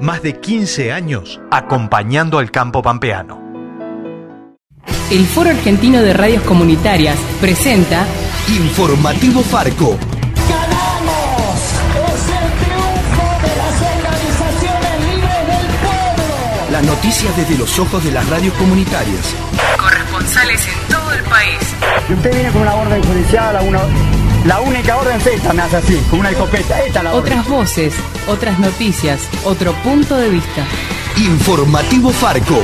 más de 15 años acompañando al campo pampeano. El Foro Argentino de Radios Comunitarias presenta Informativo Farco. ¡Ganamos! ¡Es el triunfo de las organizaciones libres del pueblo! Las noticias desde los ojos de las radios comunitarias. Corresponsales en todo el país. Y usted viene con una orden judicial, a una, la única orden es esta, me hace así, con una escopeta. Esta es la orden. Otras voces, otras noticias, otro punto de vista. Informativo Farco.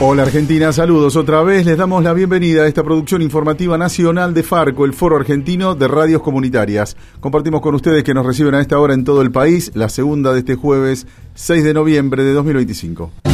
Hola Argentina, saludos otra vez. Les damos la bienvenida a esta producción informativa nacional de Farco, el Foro Argentino de Radios Comunitarias. Compartimos con ustedes que nos reciben a esta hora en todo el país, la segunda de este jueves 6 de noviembre de 2025.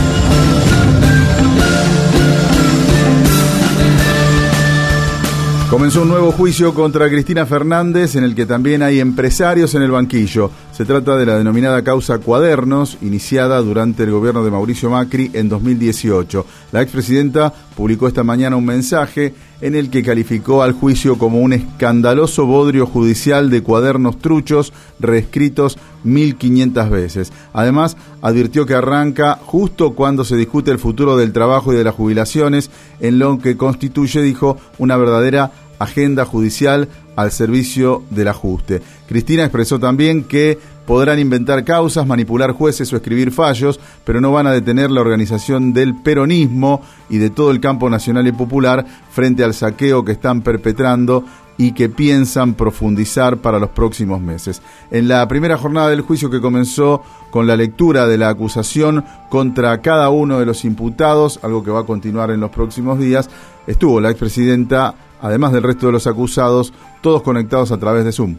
Comenzó un nuevo juicio contra Cristina Fernández en el que también hay empresarios en el banquillo. Se trata de la denominada causa Cuadernos, iniciada durante el gobierno de Mauricio Macri en 2018. La expresidenta publicó esta mañana un mensaje en el que calificó al juicio como un escandaloso bodrio judicial de cuadernos truchos reescritos 1500 veces. Además, advirtió que arranca justo cuando se discute el futuro del trabajo y de las jubilaciones, en lo que constituye, dijo, una verdadera agenda judicial al servicio del ajuste. Cristina expresó también que podrán inventar causas, manipular jueces o escribir fallos, pero no van a detener la organización del peronismo y de todo el campo nacional y popular frente al saqueo que están perpetrando y que piensan profundizar para los próximos meses. En la primera jornada del juicio que comenzó con la lectura de la acusación contra cada uno de los imputados, algo que va a continuar en los próximos días, estuvo la expresidenta, además del resto de los acusados, todos conectados a través de Zoom.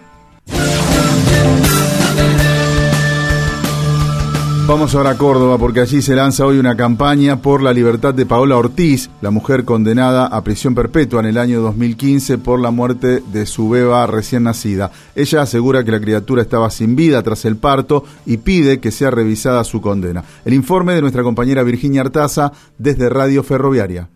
Vamos ahora a Córdoba porque allí se lanza hoy una campaña por la libertad de Paola Ortiz, la mujer condenada a prisión perpetua en el año 2015 por la muerte de su beba recién nacida. Ella asegura que la criatura estaba sin vida tras el parto y pide que sea revisada su condena. El informe de nuestra compañera Virginia Artaza desde Radio Ferroviaria.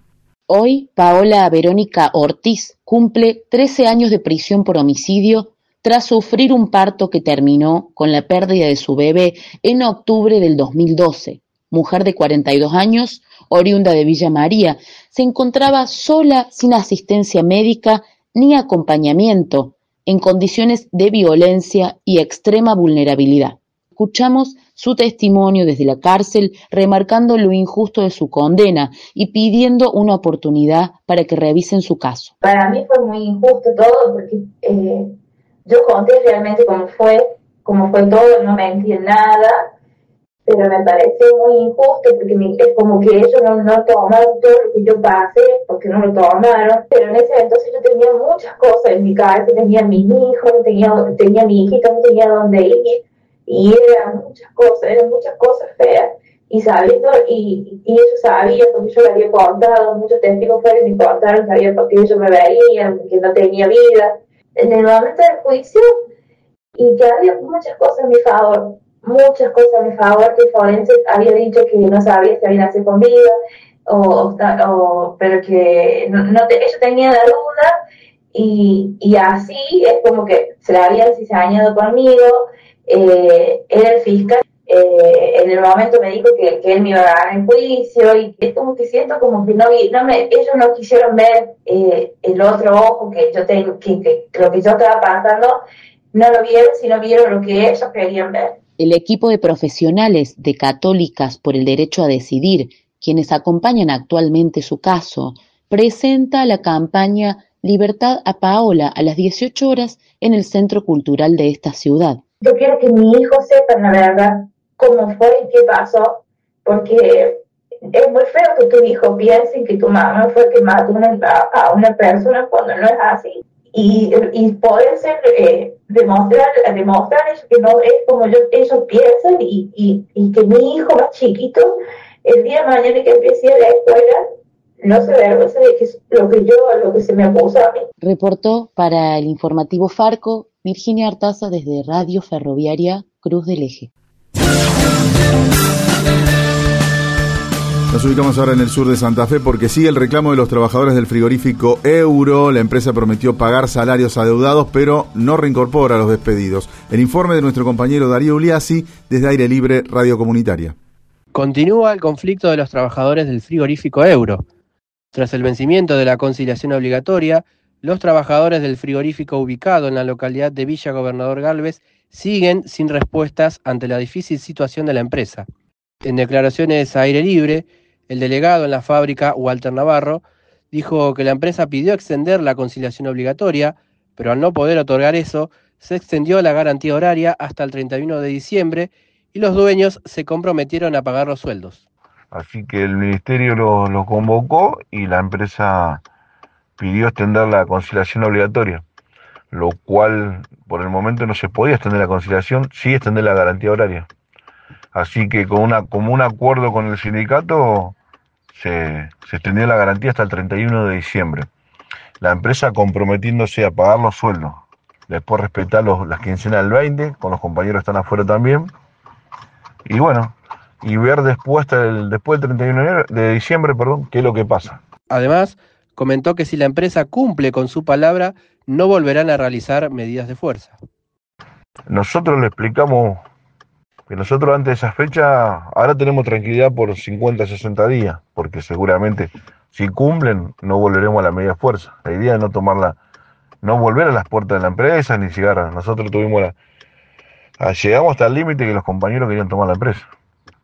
Hoy, Paola Verónica Ortiz cumple 13 años de prisión por homicidio tras sufrir un parto que terminó con la pérdida de su bebé en octubre del 2012. Mujer de 42 años, oriunda de Villa María, se encontraba sola sin asistencia médica ni acompañamiento, en condiciones de violencia y extrema vulnerabilidad. Escuchamos su testimonio desde la cárcel, remarcando lo injusto de su condena y pidiendo una oportunidad para que revisen su caso. Para mí fue muy injusto todo porque eh, yo conté realmente cómo fue, cómo fue todo, no mentí en nada, pero me parece muy injusto porque es como que ellos no, no tomaron todo lo que yo pasé, porque no lo tomaron, pero en ese entonces yo tenía muchas cosas en mi cabeza, tenía mis hijos, tenía, tenía mi hijita, no tenía dónde ir, eran muchas cosas, eran muchas cosas feas, y sabiendo, y, y ellos sabían, porque yo le había contado, muchos testigos fueron y contaron, sabían porque ellos me veían, que no tenía vida, en el momento del juicio y que había muchas cosas a mi favor, muchas cosas a mi favor, que Forense había dicho que no sabía si había nacido con vida, o, o, pero que no, no te, ellos tenían la duda y, y así es como que se la habían cizañado conmigo, eh, era el fiscal eh, en el momento me dijo que, que, él me iba a ganar en juicio y es como que siento como que no, no me, ellos no quisieron ver eh, el otro ojo que yo tengo, que, que, lo que yo estaba pasando, no lo vieron, sino vieron lo que ellos querían ver. El equipo de profesionales de Católicas por el Derecho a Decidir, quienes acompañan actualmente su caso, presenta la campaña Libertad a Paola a las 18 horas en el Centro Cultural de esta ciudad. Yo quiero que mi hijo sepa la verdad, cómo fue y qué pasó, porque es muy feo que tu hijo piense que tu mamá fue que mató a una persona cuando no es así. y, y poder ser, eh, demostrar, demostrar eso que no es como yo, ellos piensan y, y, y, que mi hijo más chiquito, el día de mañana que empiece a la escuela, no se avergüenza de que lo que yo, lo que se me acusa a mí. Reportó para el informativo Farco Virginia Artaza desde Radio Ferroviaria Cruz del Eje. Nos ubicamos ahora en el sur de Santa Fe porque sigue el reclamo de los trabajadores del frigorífico Euro. La empresa prometió pagar salarios adeudados, pero no reincorpora a los despedidos. El informe de nuestro compañero Darío Uliassi desde Aire Libre Radio Comunitaria. Continúa el conflicto de los trabajadores del frigorífico Euro. Tras el vencimiento de la conciliación obligatoria, los trabajadores del frigorífico ubicado en la localidad de Villa Gobernador Galvez siguen sin respuestas ante la difícil situación de la empresa. En declaraciones a aire libre, el delegado en la fábrica, Walter Navarro, dijo que la empresa pidió extender la conciliación obligatoria, pero al no poder otorgar eso, se extendió la garantía horaria hasta el 31 de diciembre y los dueños se comprometieron a pagar los sueldos. Así que el ministerio lo, lo convocó y la empresa pidió extender la conciliación obligatoria, lo cual por el momento no se podía extender la conciliación, sí extender la garantía horaria. Así que con una, como un acuerdo con el sindicato se, se extendió la garantía hasta el 31 de diciembre. La empresa comprometiéndose a pagar los sueldos, después respetar los, las quincenas del 20, con los compañeros que están afuera también. Y bueno, y ver después, del, después del 31 de diciembre, perdón, qué es lo que pasa. Además, comentó que si la empresa cumple con su palabra, no volverán a realizar medidas de fuerza. Nosotros le explicamos que nosotros antes de esa fecha, ahora tenemos tranquilidad por 50, 60 días, porque seguramente si cumplen no volveremos a la media fuerza. La idea es no tomarla, no volver a las puertas de la empresa ni llegar a, nosotros tuvimos la, llegamos hasta el límite que los compañeros querían tomar la empresa.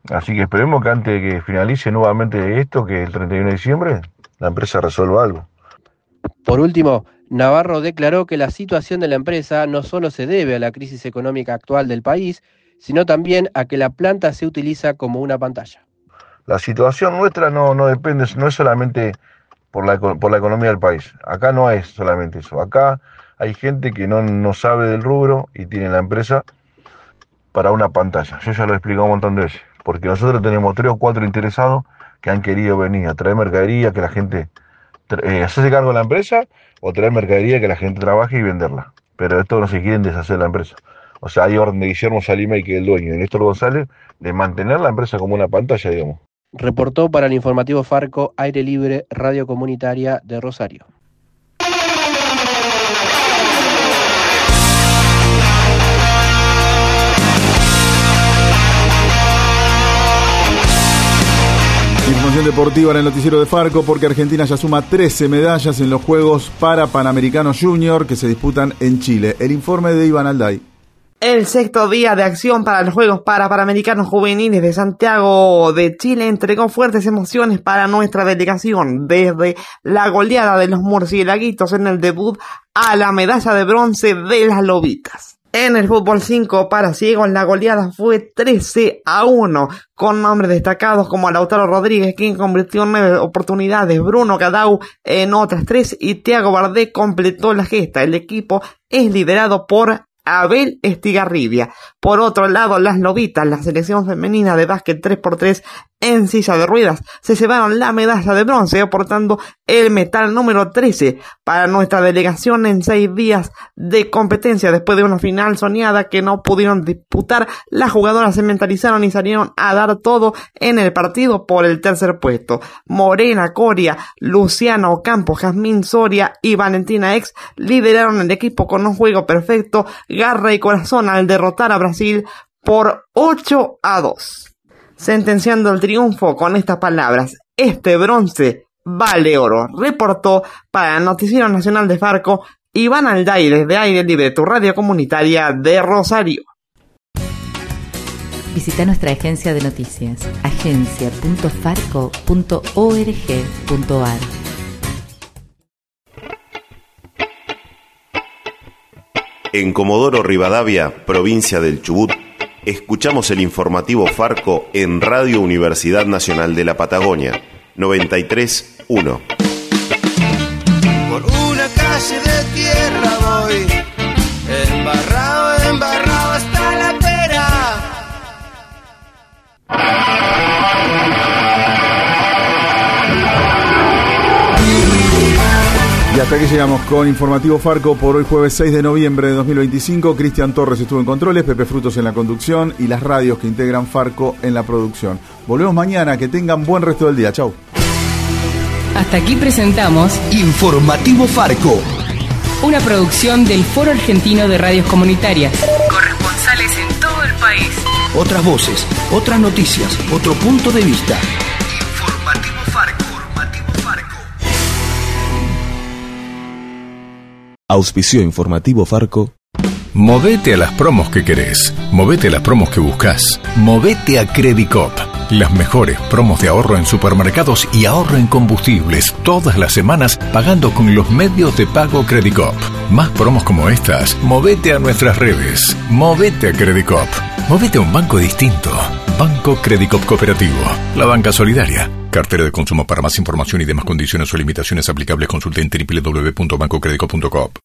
Así que esperemos que antes de que finalice nuevamente esto, que el 31 de diciembre, la empresa resuelva algo. Por último, Navarro declaró que la situación de la empresa no solo se debe a la crisis económica actual del país, sino también a que la planta se utiliza como una pantalla. La situación nuestra no, no depende, no es solamente por la, por la economía del país. Acá no es solamente eso. Acá hay gente que no, no sabe del rubro y tiene la empresa para una pantalla. Yo ya lo he explicado un montón de veces. Porque nosotros tenemos tres o cuatro interesados que han querido venir a traer mercadería, que la gente eh, hacerse cargo de la empresa o traer mercadería que la gente trabaje y venderla. Pero esto no se quieren deshacer la empresa. O sea, hay orden de Guillermo Salima y que el dueño, de Néstor González, de mantener la empresa como una pantalla, digamos. Reportó para el informativo Farco Aire Libre Radio Comunitaria de Rosario. Información deportiva en el noticiero de Farco porque Argentina ya suma 13 medallas en los Juegos para Panamericanos Junior que se disputan en Chile. El informe de Iván Alday. El sexto día de acción para los Juegos para Panamericanos Juveniles de Santiago de Chile entregó fuertes emociones para nuestra delegación, desde la goleada de los murciélaguitos en el debut a la medalla de bronce de las lobitas. En el fútbol 5 para ciegos la goleada fue 13 a 1, con nombres destacados como Lautaro Rodríguez, quien convirtió en nueve oportunidades, Bruno Cadau en otras tres y Thiago Bardé completó la gesta. El equipo es liderado por Abel Estigarribia. Por otro lado, las Lobitas, la selección femenina de básquet 3x3 en silla de ruedas, se llevaron la medalla de bronce, aportando el metal número 13 para nuestra delegación en seis días de competencia. Después de una final soñada que no pudieron disputar, las jugadoras se mentalizaron y salieron a dar todo en el partido por el tercer puesto. Morena Coria, Luciano Ocampo, Jazmín Soria y Valentina Ex lideraron el equipo con un juego perfecto, garra y corazón al derrotar a Brasil por 8 a 2 sentenciando el triunfo con estas palabras, este bronce vale oro, reportó para el Noticiero Nacional de Farco Iván Alday desde Aire Libre, tu radio comunitaria de Rosario. Visita nuestra agencia de noticias, agencia.farco.org.ar. En Comodoro Rivadavia, provincia del Chubut, escuchamos el informativo Farco en Radio Universidad Nacional de la Patagonia, 93.1. Por una calle de tierra hasta aquí llegamos con Informativo Farco por hoy jueves 6 de noviembre de 2025. Cristian Torres estuvo en controles, Pepe Frutos en la conducción y las radios que integran Farco en la producción. Volvemos mañana, que tengan buen resto del día. Chau. Hasta aquí presentamos Informativo Farco. una producción del Foro Argentino de Radios Comunitarias. Corresponsales en todo el país. Otras voces, otras noticias, otro punto de vista. Auspicio informativo Farco. Movete a las promos que querés. Movete a las promos que buscas. Movete a Credicop. Las mejores promos de ahorro en supermercados y ahorro en combustibles todas las semanas pagando con los medios de pago Credicop. Más promos como estas, movete a nuestras redes. Movete a Credicop. Movete a un banco distinto. Banco Credicop Cooperativo. La banca solidaria. Cartera de consumo para más información y demás condiciones o limitaciones aplicables consulte en www.bancocredico.com.